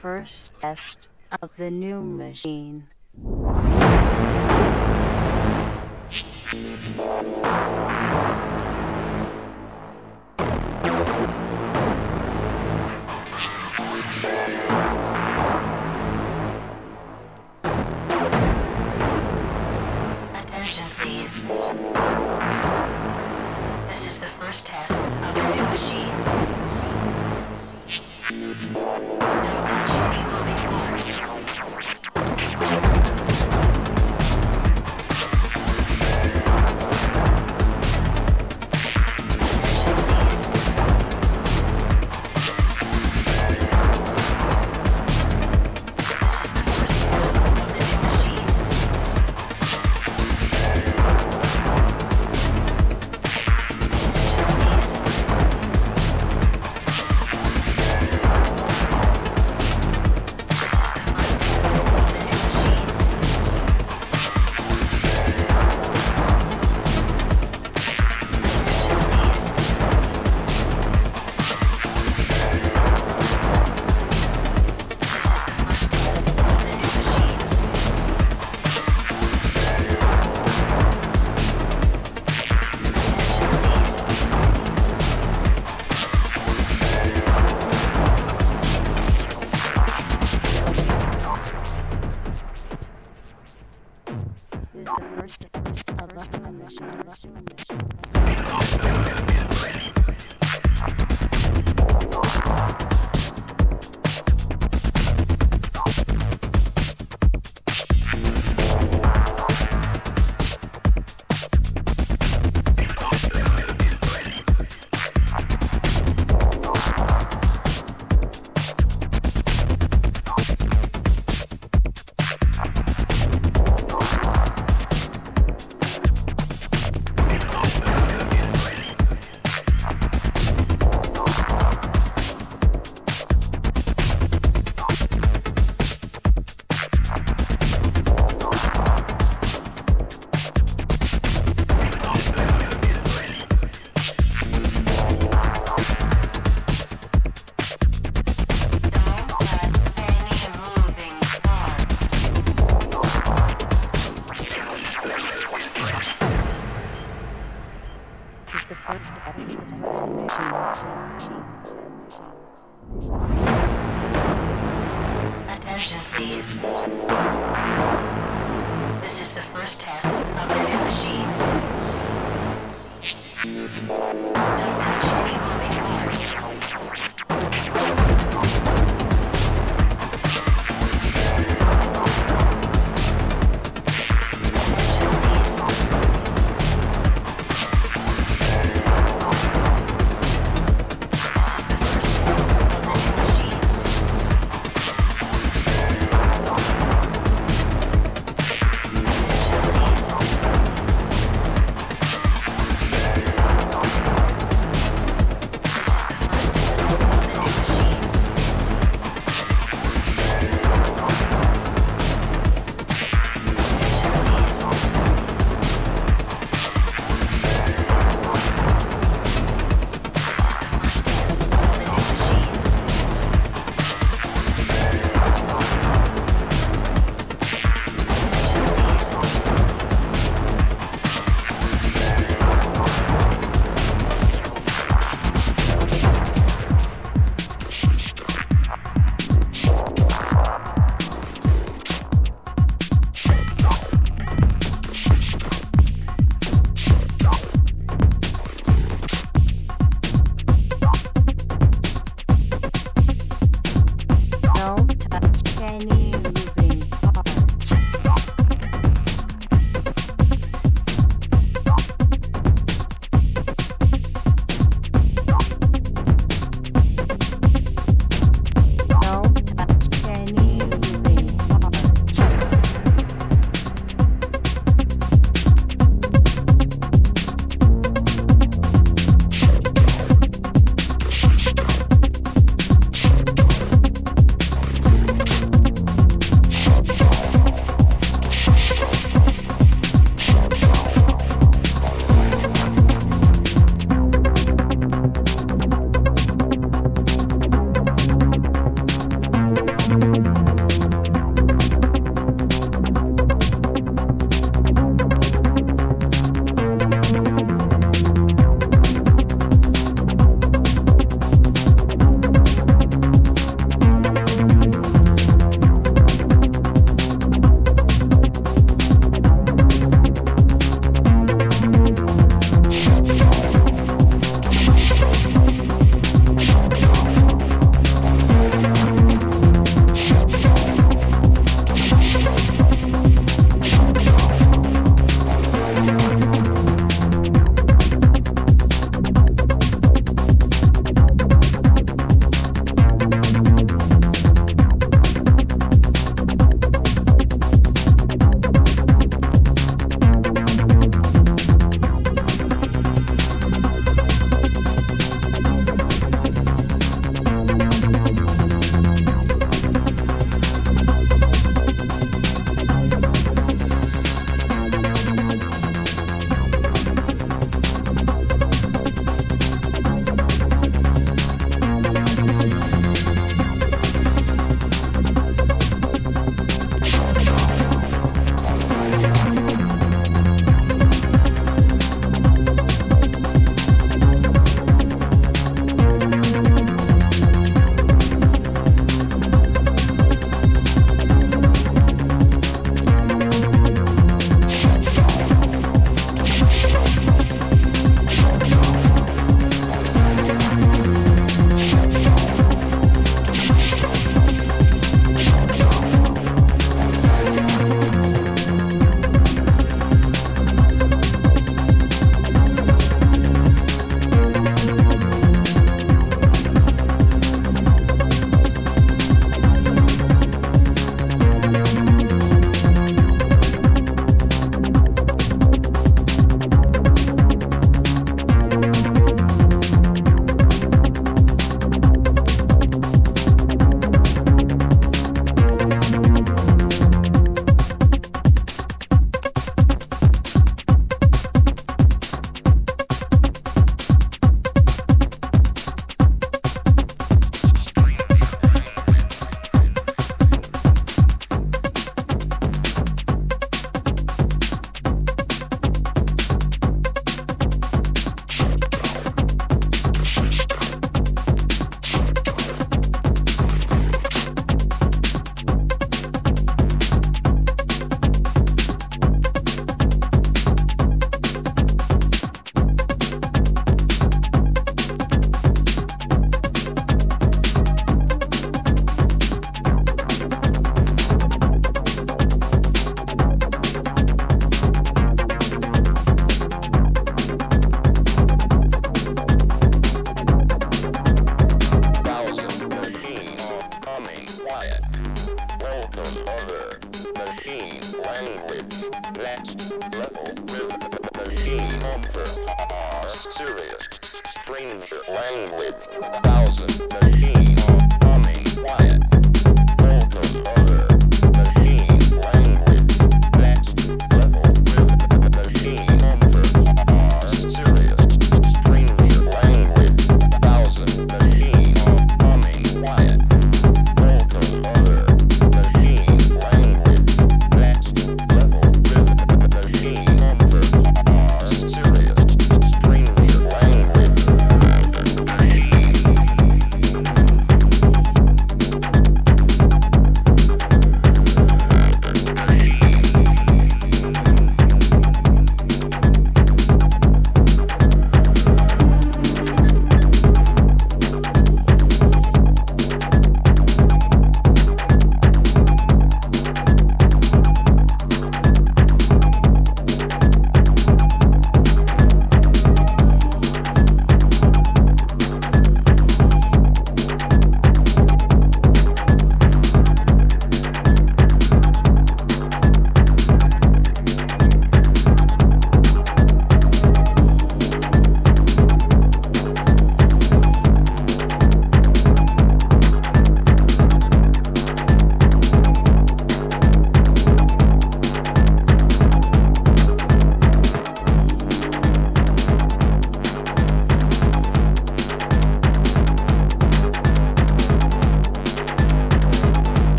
first test of the new machine.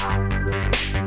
Thank you.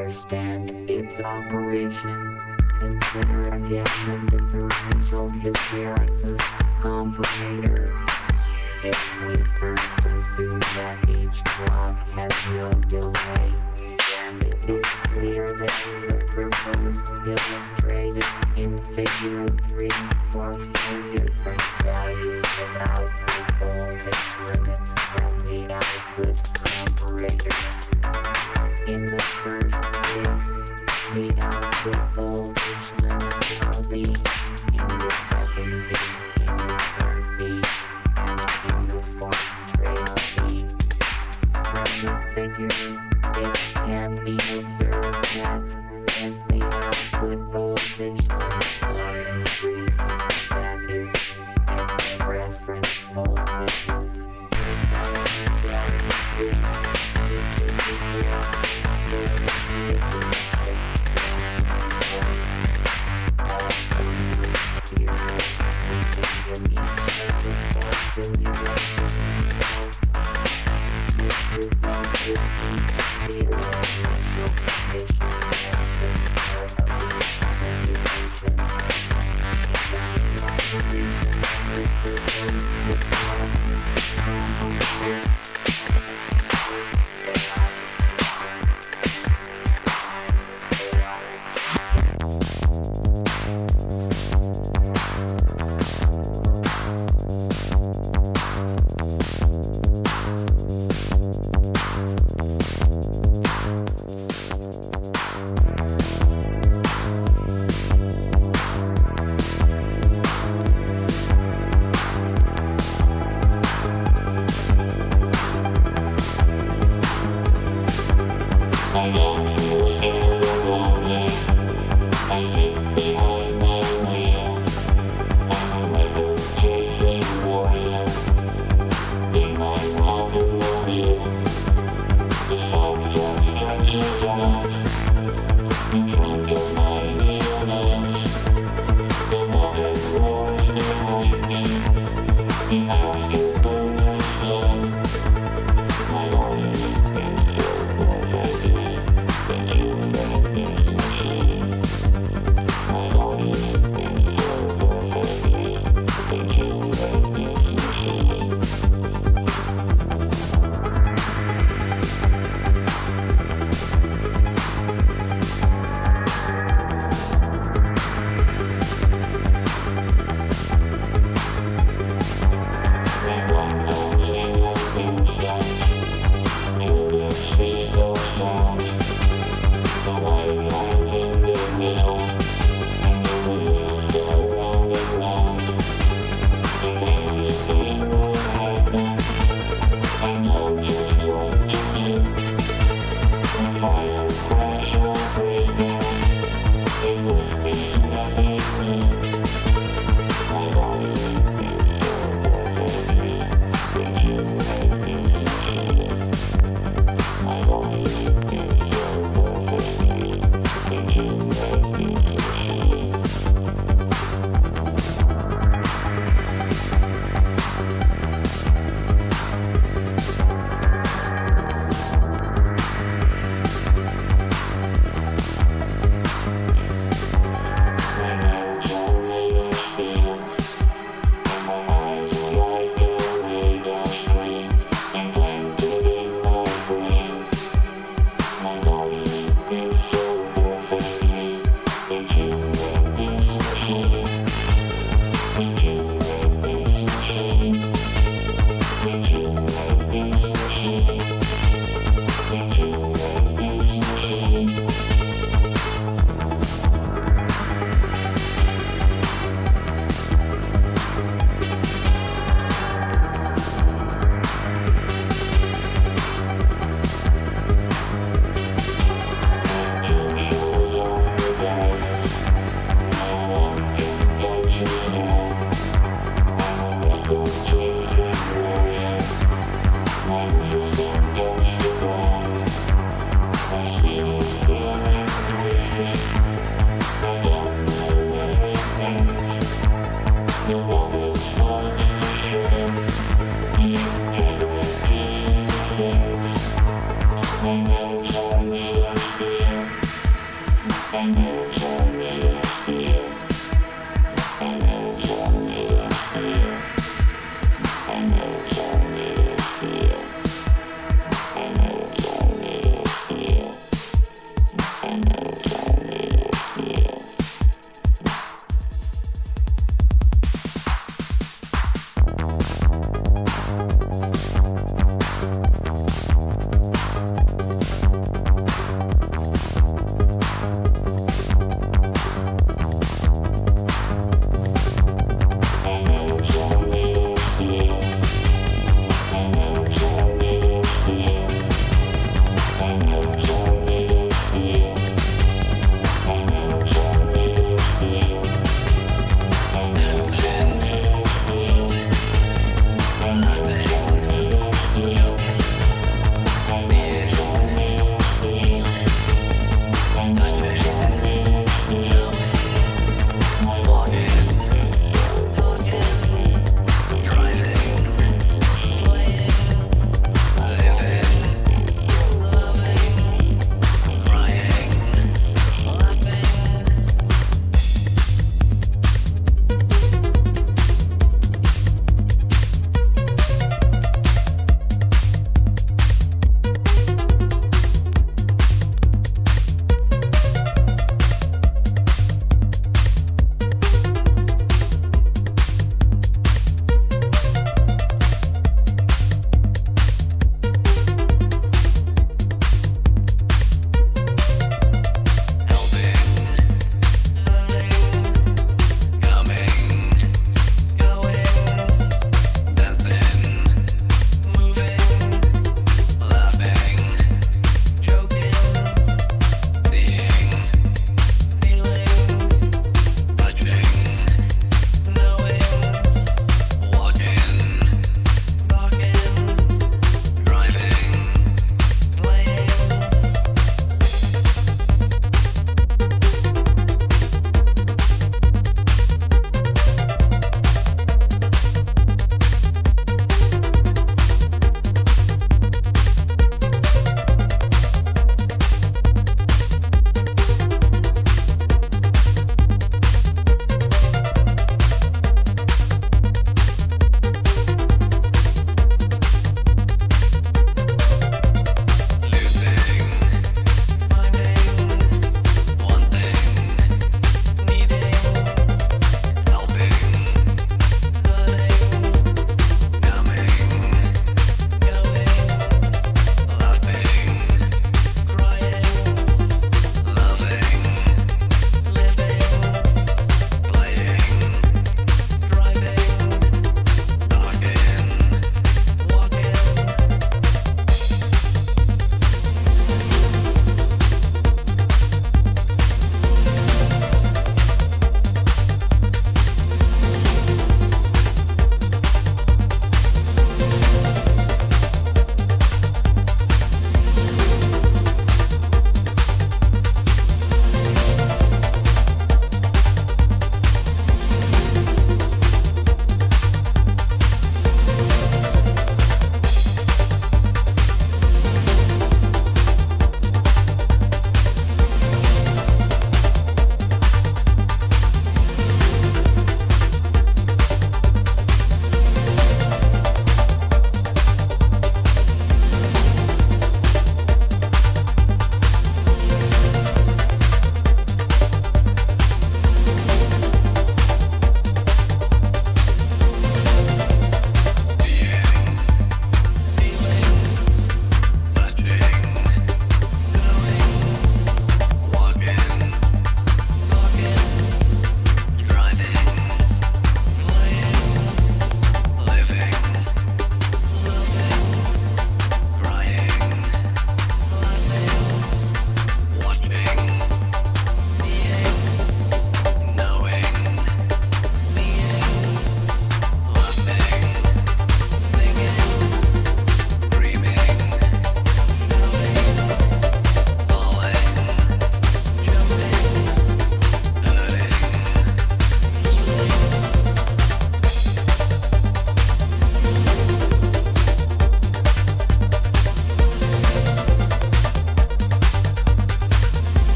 understand its operation. Consider again the differential hysteresis complicator. If we first assume that each clock has no delay, then it's clear that the proposed illustrated in Figure 3 for four different values about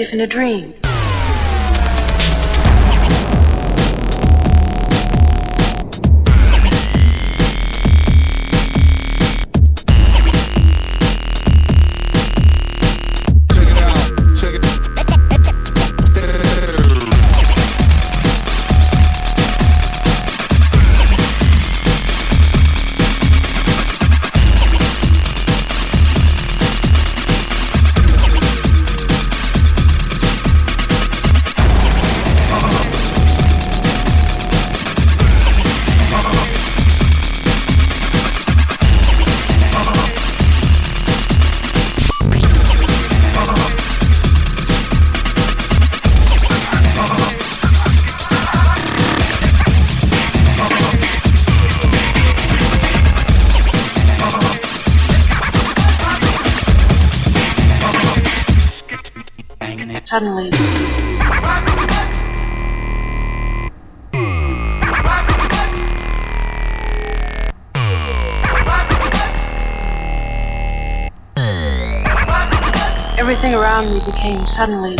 As if in a dream. Suddenly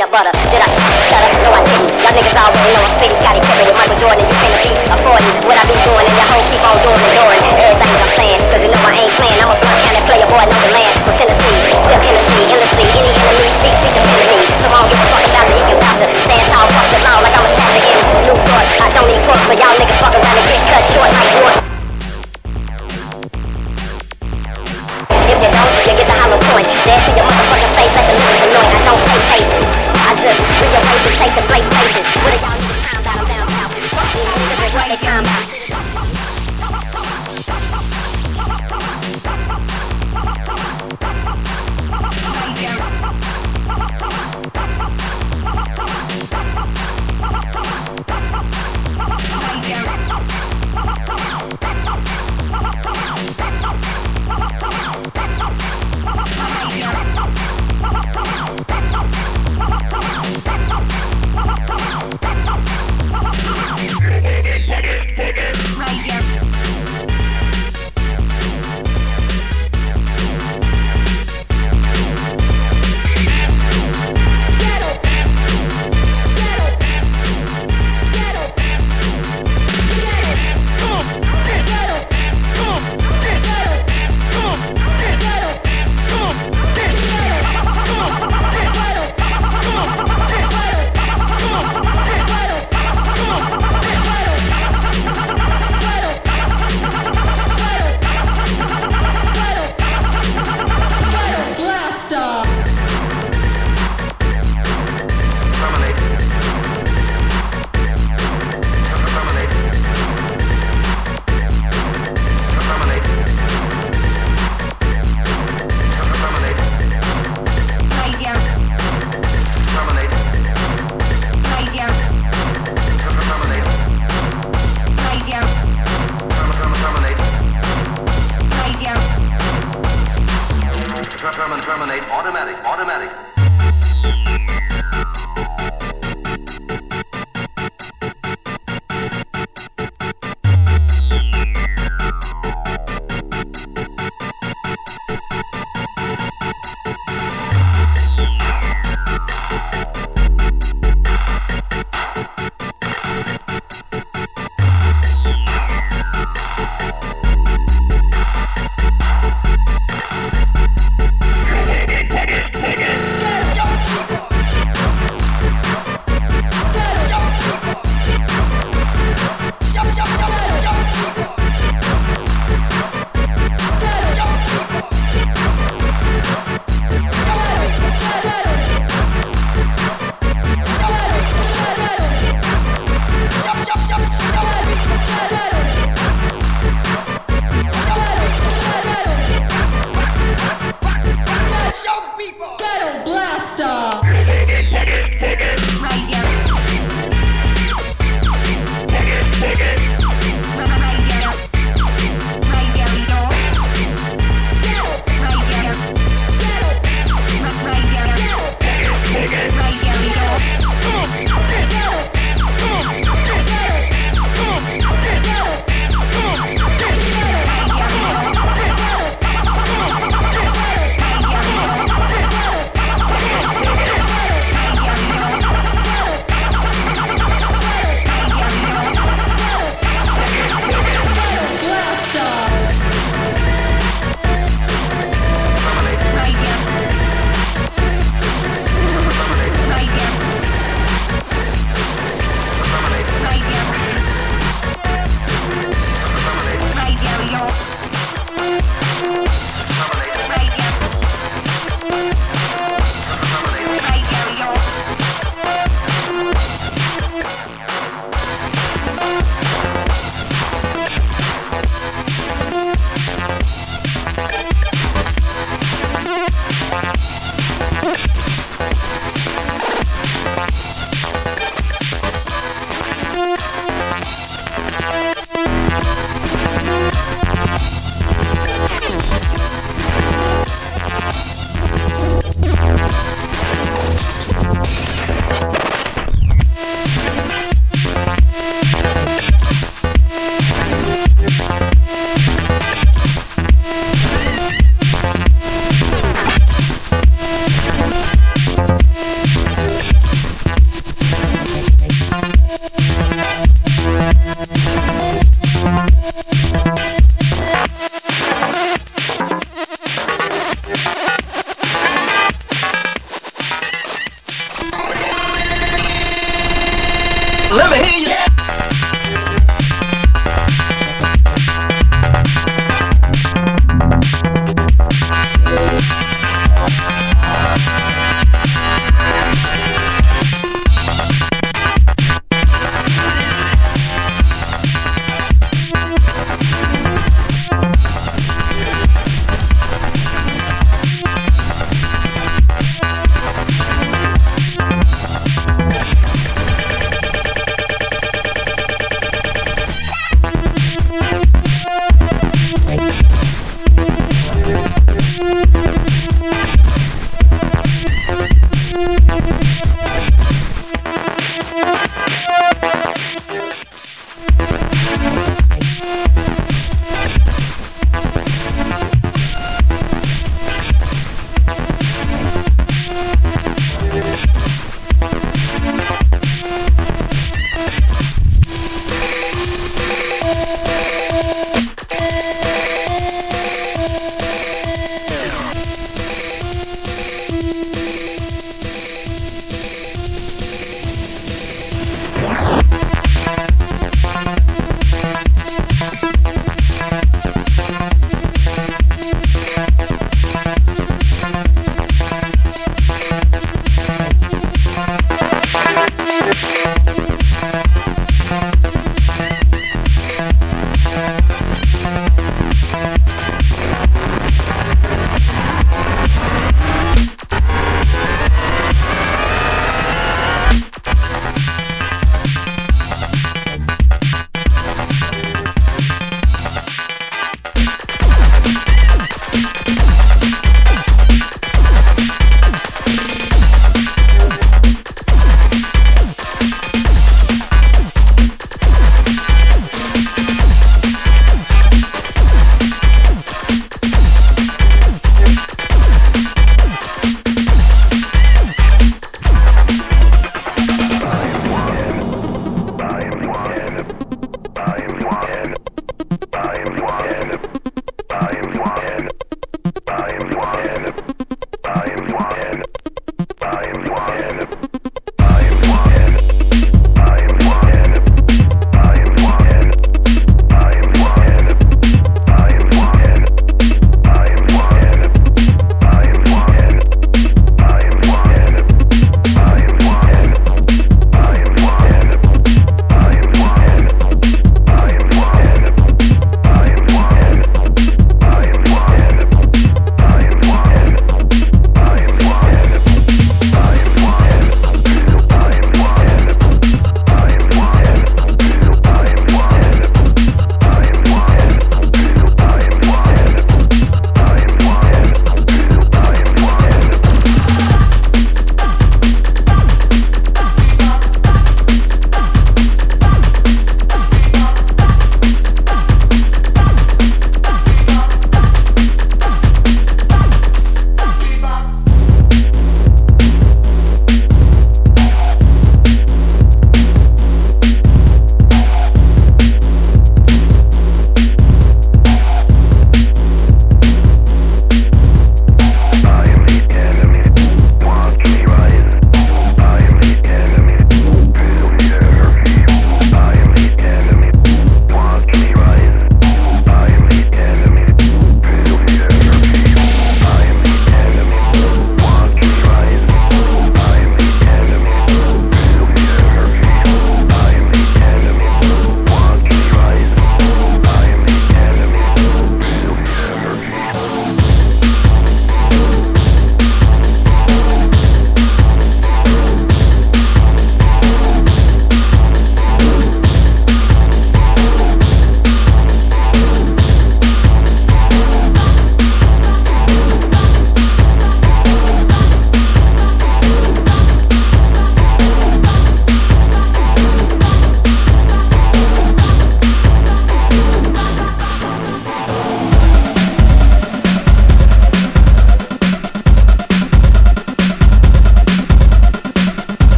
of the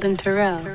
Geraldine Terrell.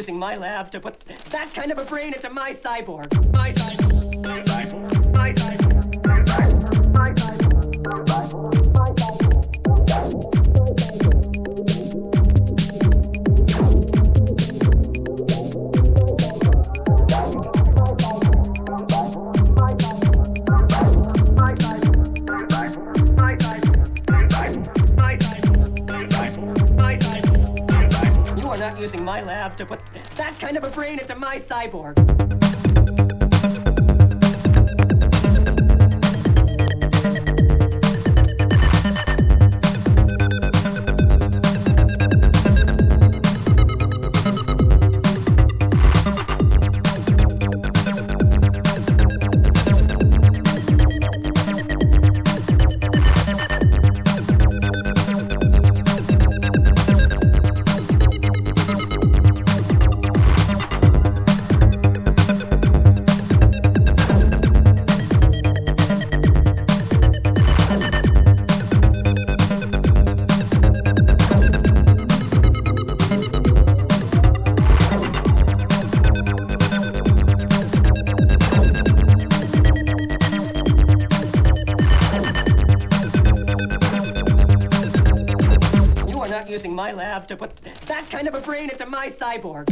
using my lab to put that kind of a brain into my cyborg. cyborg. cyborg.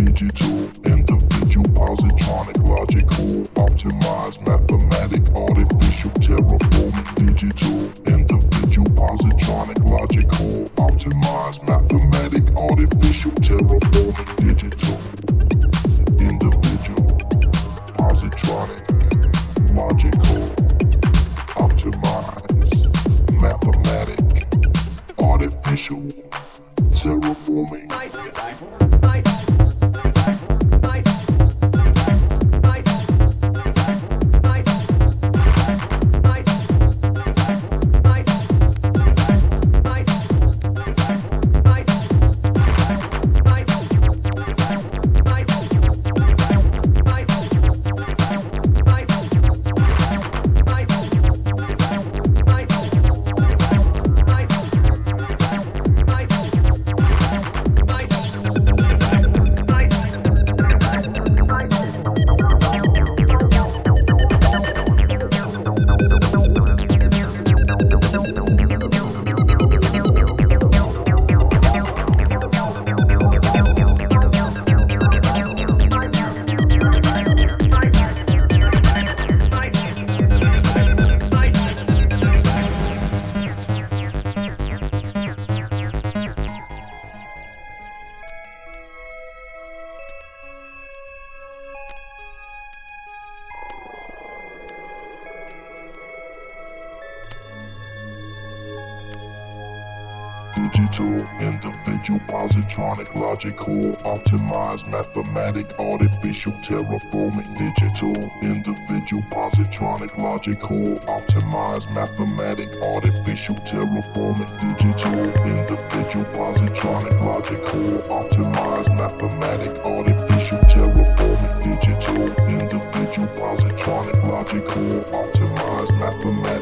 logical, optimized, mathematic, artificial, terraforming, digital, individual, positronic, logical, optimized, mathematic, artificial, terraforming, digital, individual, positronic, logical, optimized, mathematic, artificial, terraforming, digital, individual, positronic, logical, optimized, mathematic.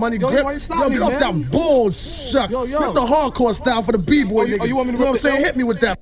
Yo, money grip. why you yo, me, get off man? that bullshit. Yo, yo. Rip the hardcore style for the b-boy Oh, you- oh, you want me to know what I'm saying? Hit me with that.